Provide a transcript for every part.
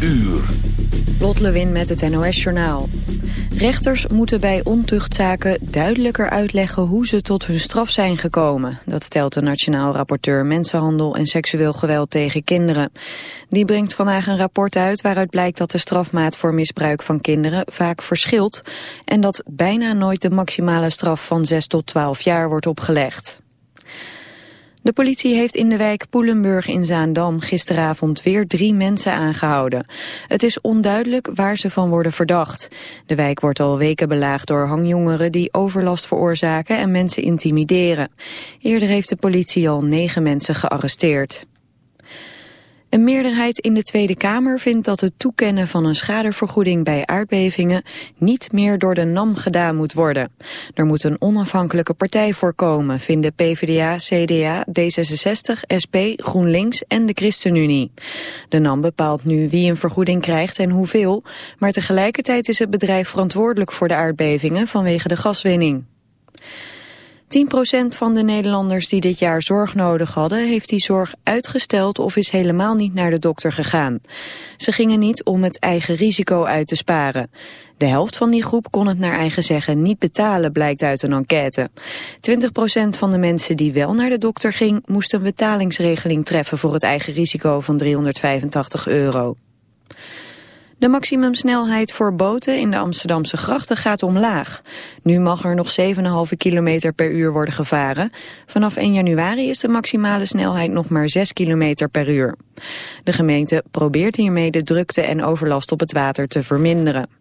uur. Met het NOS-journaal. Rechters moeten bij ontuchtzaken duidelijker uitleggen hoe ze tot hun straf zijn gekomen. Dat stelt de Nationaal Rapporteur Mensenhandel en Seksueel Geweld tegen Kinderen. Die brengt vandaag een rapport uit waaruit blijkt dat de strafmaat voor misbruik van kinderen vaak verschilt. En dat bijna nooit de maximale straf van 6 tot 12 jaar wordt opgelegd. De politie heeft in de wijk Poelenburg in Zaandam gisteravond weer drie mensen aangehouden. Het is onduidelijk waar ze van worden verdacht. De wijk wordt al weken belaagd door hangjongeren die overlast veroorzaken en mensen intimideren. Eerder heeft de politie al negen mensen gearresteerd. Een meerderheid in de Tweede Kamer vindt dat het toekennen van een schadevergoeding bij aardbevingen niet meer door de NAM gedaan moet worden. Er moet een onafhankelijke partij voor komen, vinden PvdA, CDA, D66, SP, GroenLinks en de ChristenUnie. De NAM bepaalt nu wie een vergoeding krijgt en hoeveel, maar tegelijkertijd is het bedrijf verantwoordelijk voor de aardbevingen vanwege de gaswinning. 10% van de Nederlanders die dit jaar zorg nodig hadden... heeft die zorg uitgesteld of is helemaal niet naar de dokter gegaan. Ze gingen niet om het eigen risico uit te sparen. De helft van die groep kon het naar eigen zeggen niet betalen, blijkt uit een enquête. 20% van de mensen die wel naar de dokter ging... moest een betalingsregeling treffen voor het eigen risico van 385 euro. De maximumsnelheid voor boten in de Amsterdamse grachten gaat omlaag. Nu mag er nog 7,5 km per uur worden gevaren. Vanaf 1 januari is de maximale snelheid nog maar 6 km per uur. De gemeente probeert hiermee de drukte en overlast op het water te verminderen.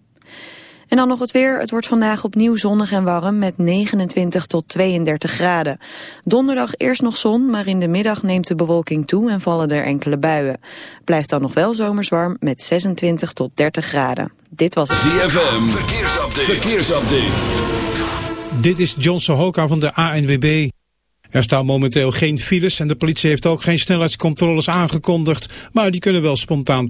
En dan nog het weer. Het wordt vandaag opnieuw zonnig en warm met 29 tot 32 graden. Donderdag eerst nog zon, maar in de middag neemt de bewolking toe en vallen er enkele buien. Blijft dan nog wel zomers warm met 26 tot 30 graden. Dit was het ZFM. Verkeersupdate. Verkeersupdate. Dit is John Sohoka van de ANWB. Er staan momenteel geen files en de politie heeft ook geen snelheidscontroles aangekondigd, maar die kunnen wel spontaan.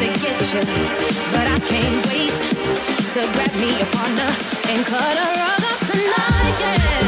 To get you, but I can't wait to grab me a partner and cut rug up tonight. Yeah.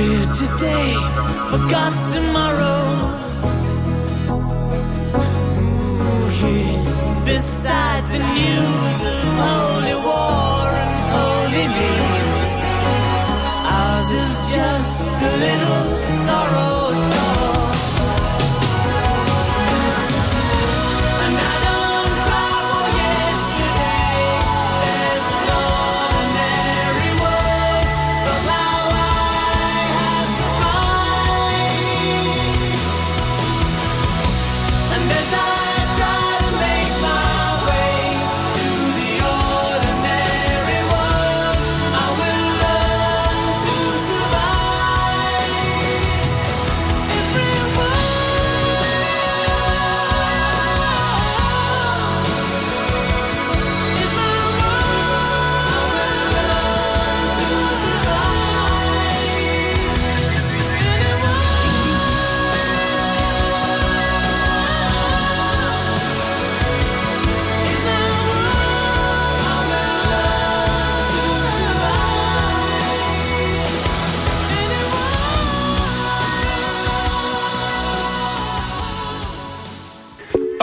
Fear today, forgot tomorrow. Ooh, here beside the news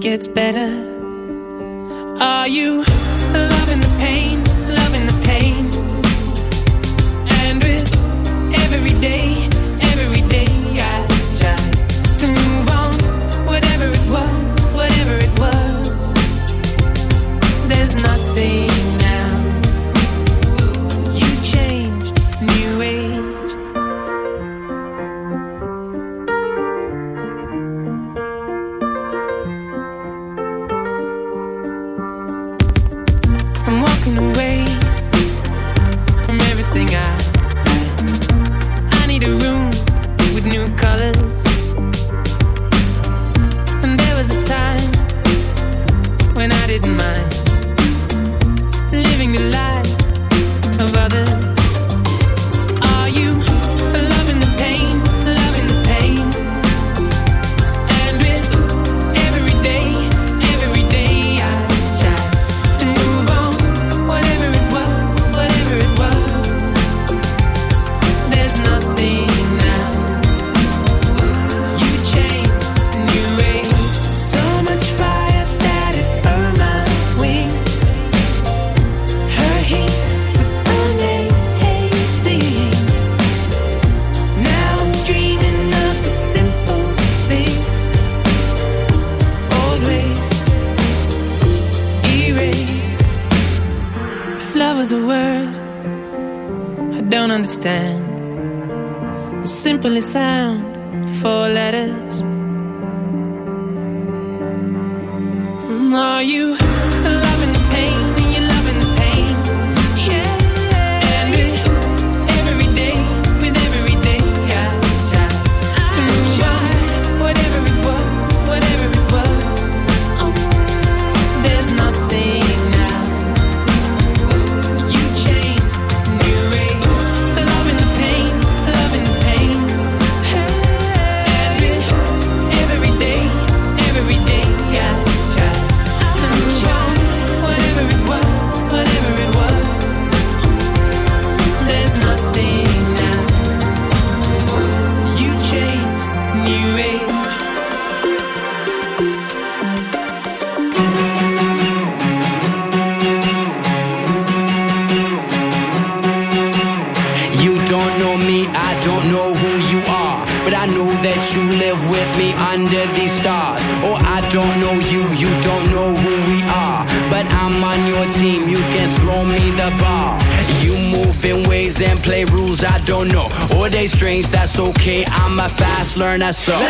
gets better. Are you loving the pain, loving the pain? And with every day. à ça.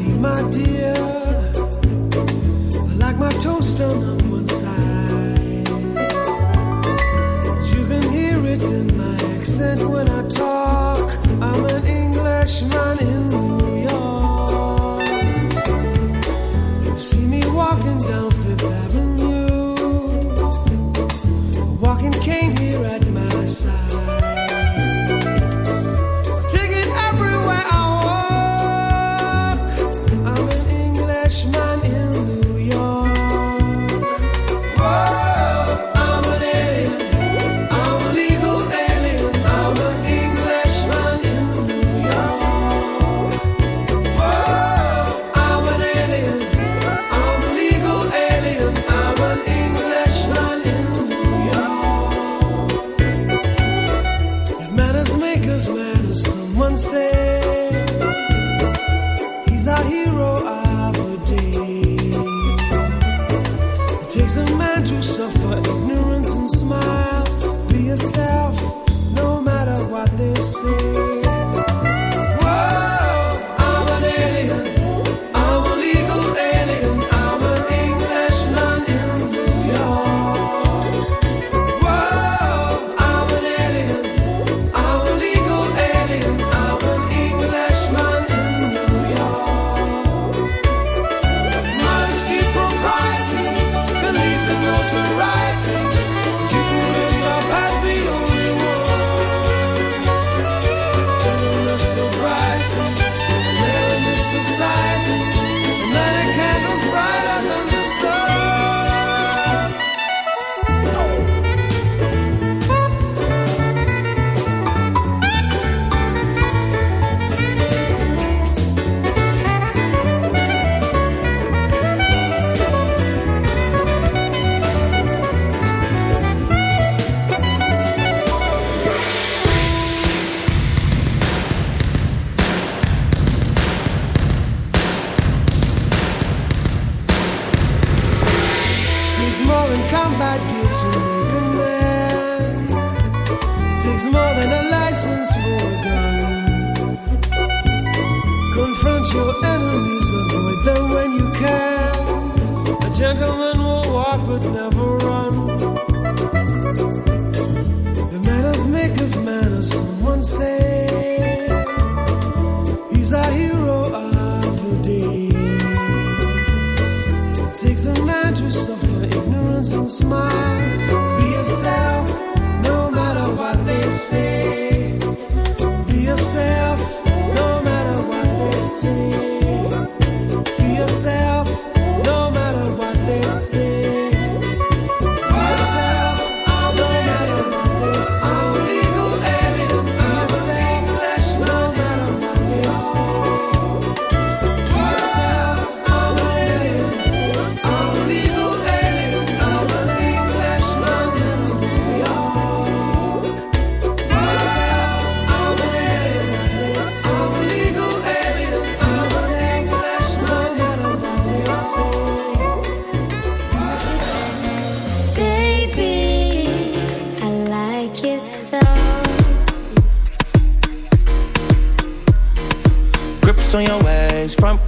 Tea, my dear.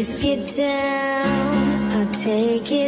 if you're down, I'll take it.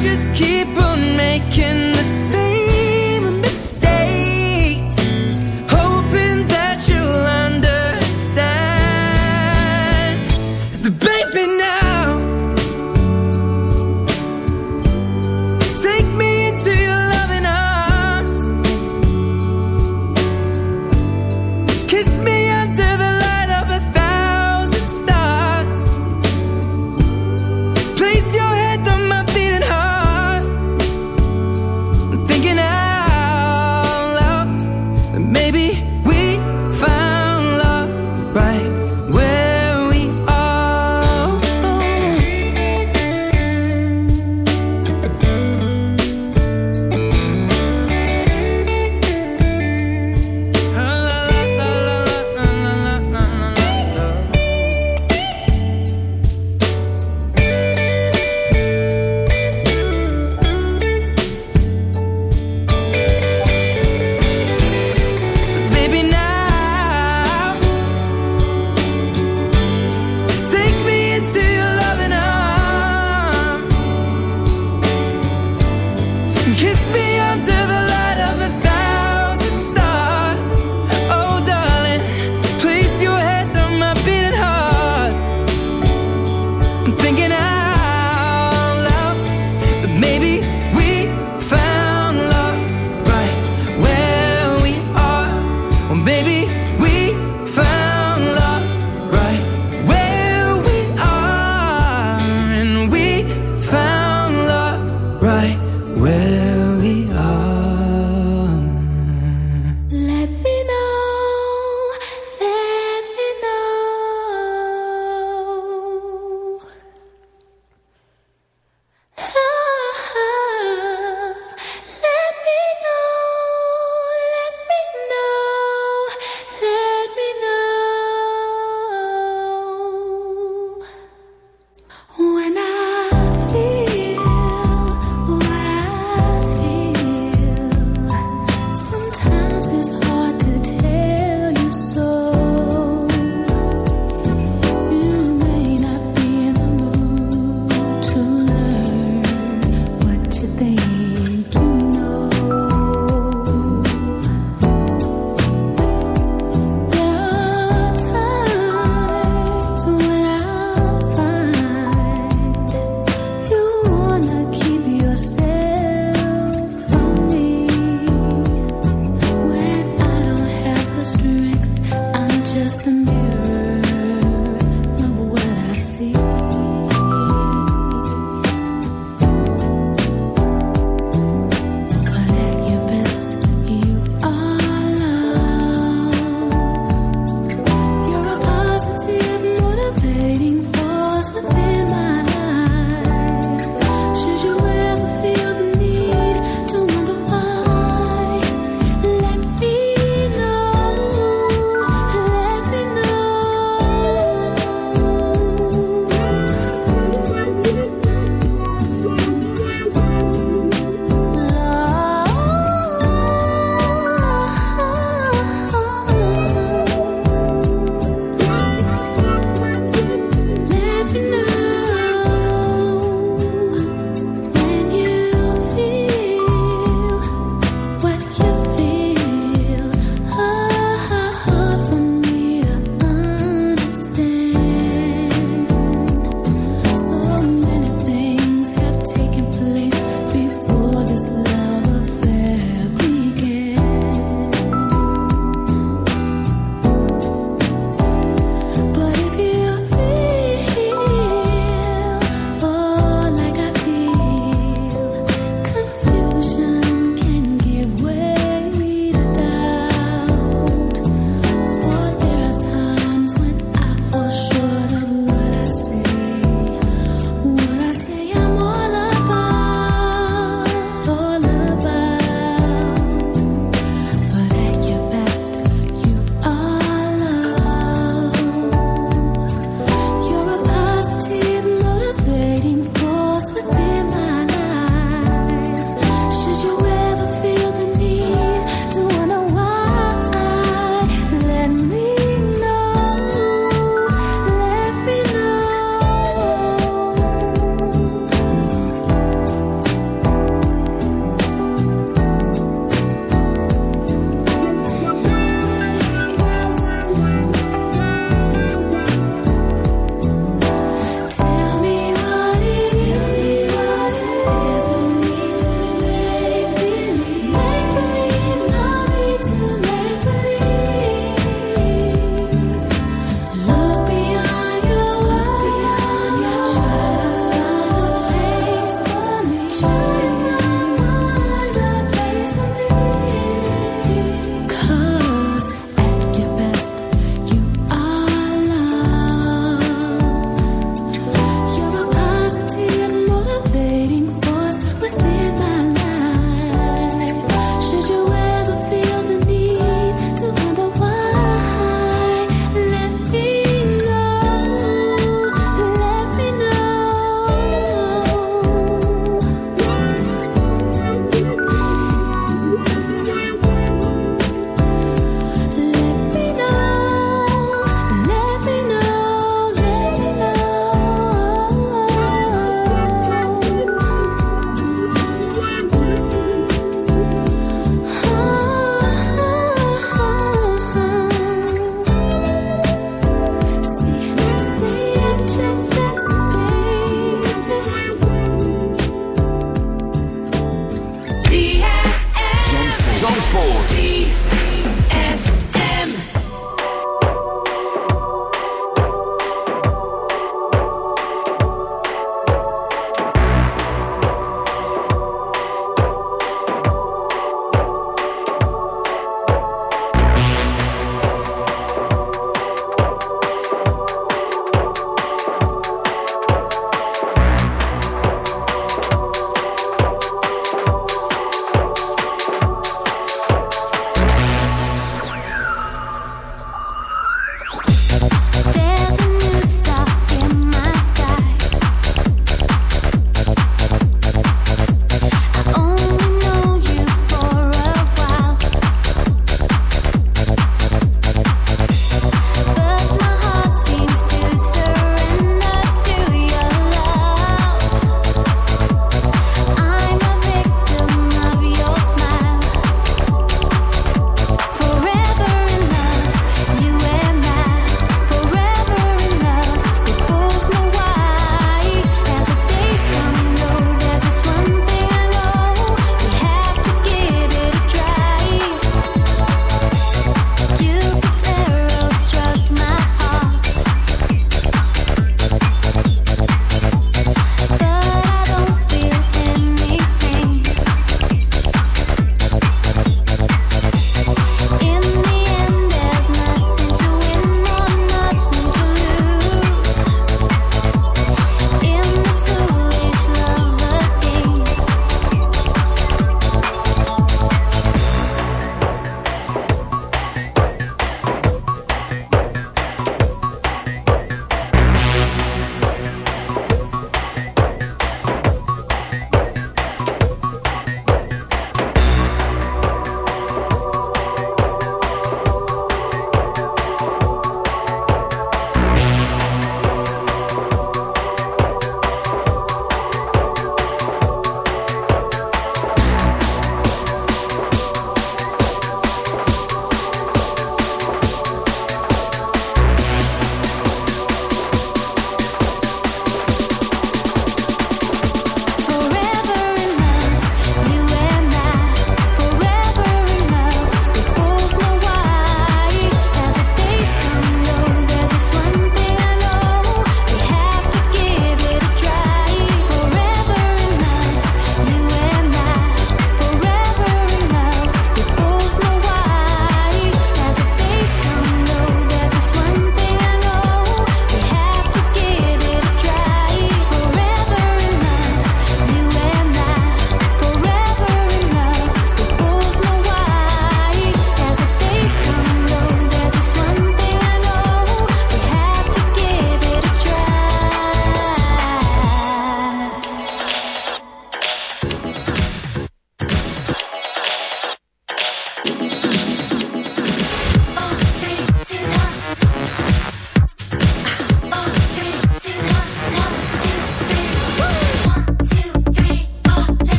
just keep on making